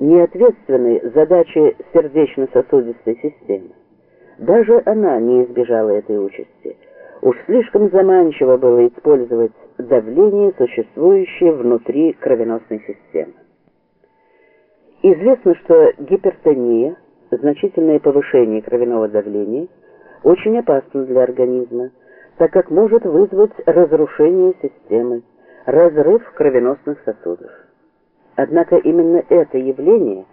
не ответственны задаче сердечно-сосудистой системы. Даже она не избежала этой участи. Уж слишком заманчиво было использовать давление, существующее внутри кровеносной системы. Известно, что гипертония, значительное повышение кровяного давления, очень опасно для организма, так как может вызвать разрушение системы, разрыв кровеносных сосудов. Однако именно это явление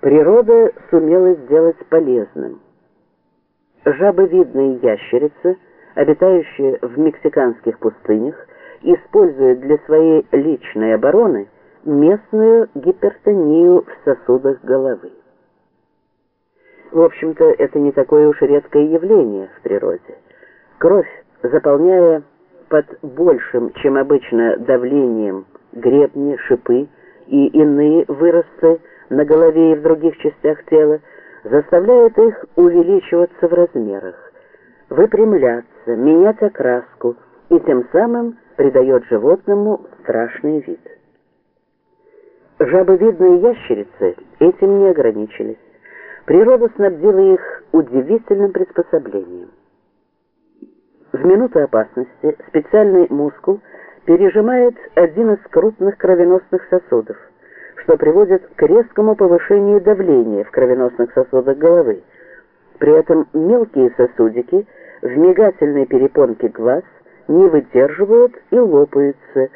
природа сумела сделать полезным. Жабовидные ящерицы, обитающие в мексиканских пустынях, используют для своей личной обороны местную гипертонию в сосудах головы. В общем-то, это не такое уж редкое явление в природе. Кровь, заполняя под большим, чем обычно, давлением гребни, шипы и иные выросты на голове и в других частях тела, заставляет их увеличиваться в размерах, выпрямляться, менять окраску и тем самым придает животному страшный вид. Жабовидные ящерицы этим не ограничились. Природа снабдила их удивительным приспособлением. В минуту опасности специальный мускул пережимает один из крупных кровеносных сосудов, что приводит к резкому повышению давления в кровеносных сосудах головы. При этом мелкие сосудики в мигательной перепонке глаз не выдерживают и лопаются,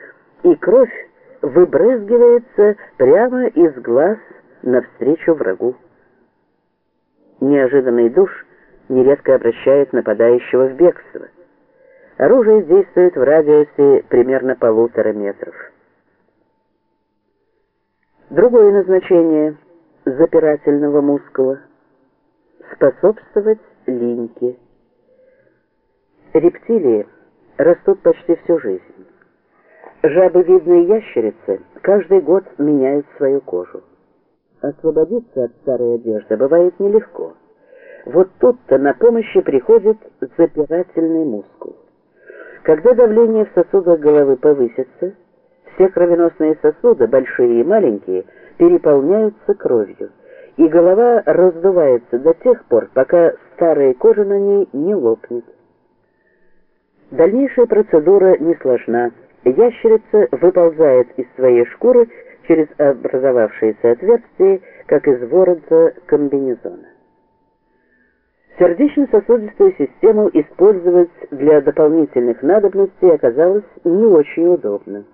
и кровь выбрызгивается прямо из глаз навстречу врагу. Неожиданный душ нередко обращает нападающего в бегство. Оружие действует в радиусе примерно полутора метров. Другое назначение запирательного мускула – способствовать линьке. Рептилии растут почти всю жизнь. Жабовидные ящерицы каждый год меняют свою кожу. Освободиться от старой одежды бывает нелегко. Вот тут-то на помощь приходит запирательный мускул. Когда давление в сосудах головы повысится, все кровеносные сосуды, большие и маленькие, переполняются кровью, и голова раздувается до тех пор, пока старая кожа на ней не лопнет. Дальнейшая процедура не сложна. Ящерица выползает из своей шкуры через образовавшееся отверстие, как из ворота комбинезона. Сердечно-сосудистую систему использовать для дополнительных надобностей оказалось не очень удобно.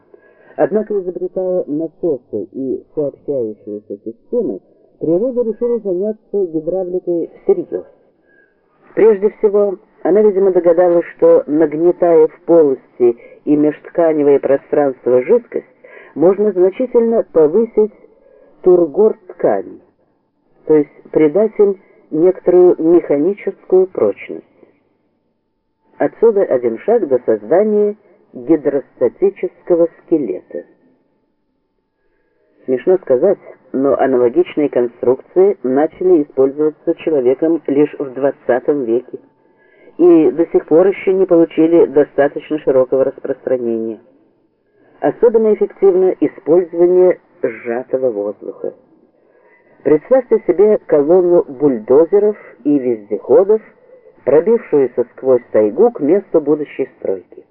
Однако, изобретая насосы и сообщающиеся системы, природа решила заняться гидравликой всерьез. Прежде всего, она, видимо, догадалась, что, нагнетая в полости и межтканевое пространство жидкость, можно значительно повысить тургор ткани, то есть придать им некоторую механическую прочность. Отсюда один шаг до создания гидростатического скелета. Смешно сказать, но аналогичные конструкции начали использоваться человеком лишь в 20 веке и до сих пор еще не получили достаточно широкого распространения. Особенно эффективно использование сжатого воздуха. Представьте себе колонну бульдозеров и вездеходов, пробившуюся сквозь тайгу к месту будущей стройки.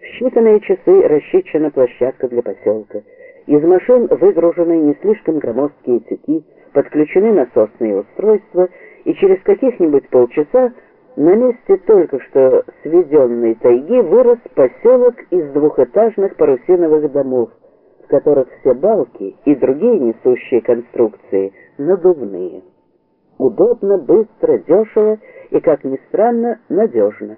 В считанные часы расчищена площадка для поселка. Из машин выгружены не слишком громоздкие тюки, подключены насосные устройства, и через каких-нибудь полчаса на месте только что сведенной тайги вырос поселок из двухэтажных парусиновых домов, которых все балки и другие несущие конструкции надувные. Удобно, быстро, дешево и, как ни странно, надежно.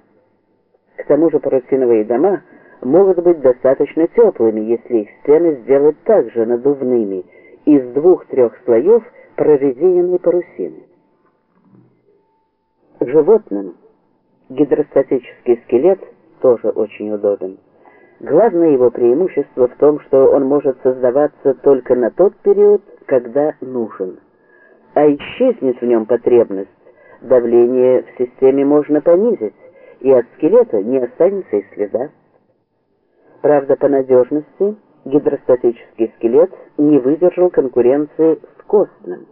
К тому же парусиновые дома могут быть достаточно теплыми, если их стены сделать также надувными, из двух-трех слоев прорезиненной парусины. Животным гидростатический скелет тоже очень удобен. Главное его преимущество в том, что он может создаваться только на тот период, когда нужен. А исчезнет в нем потребность, давление в системе можно понизить, и от скелета не останется и следа. Правда, по надежности гидростатический скелет не выдержал конкуренции с костным.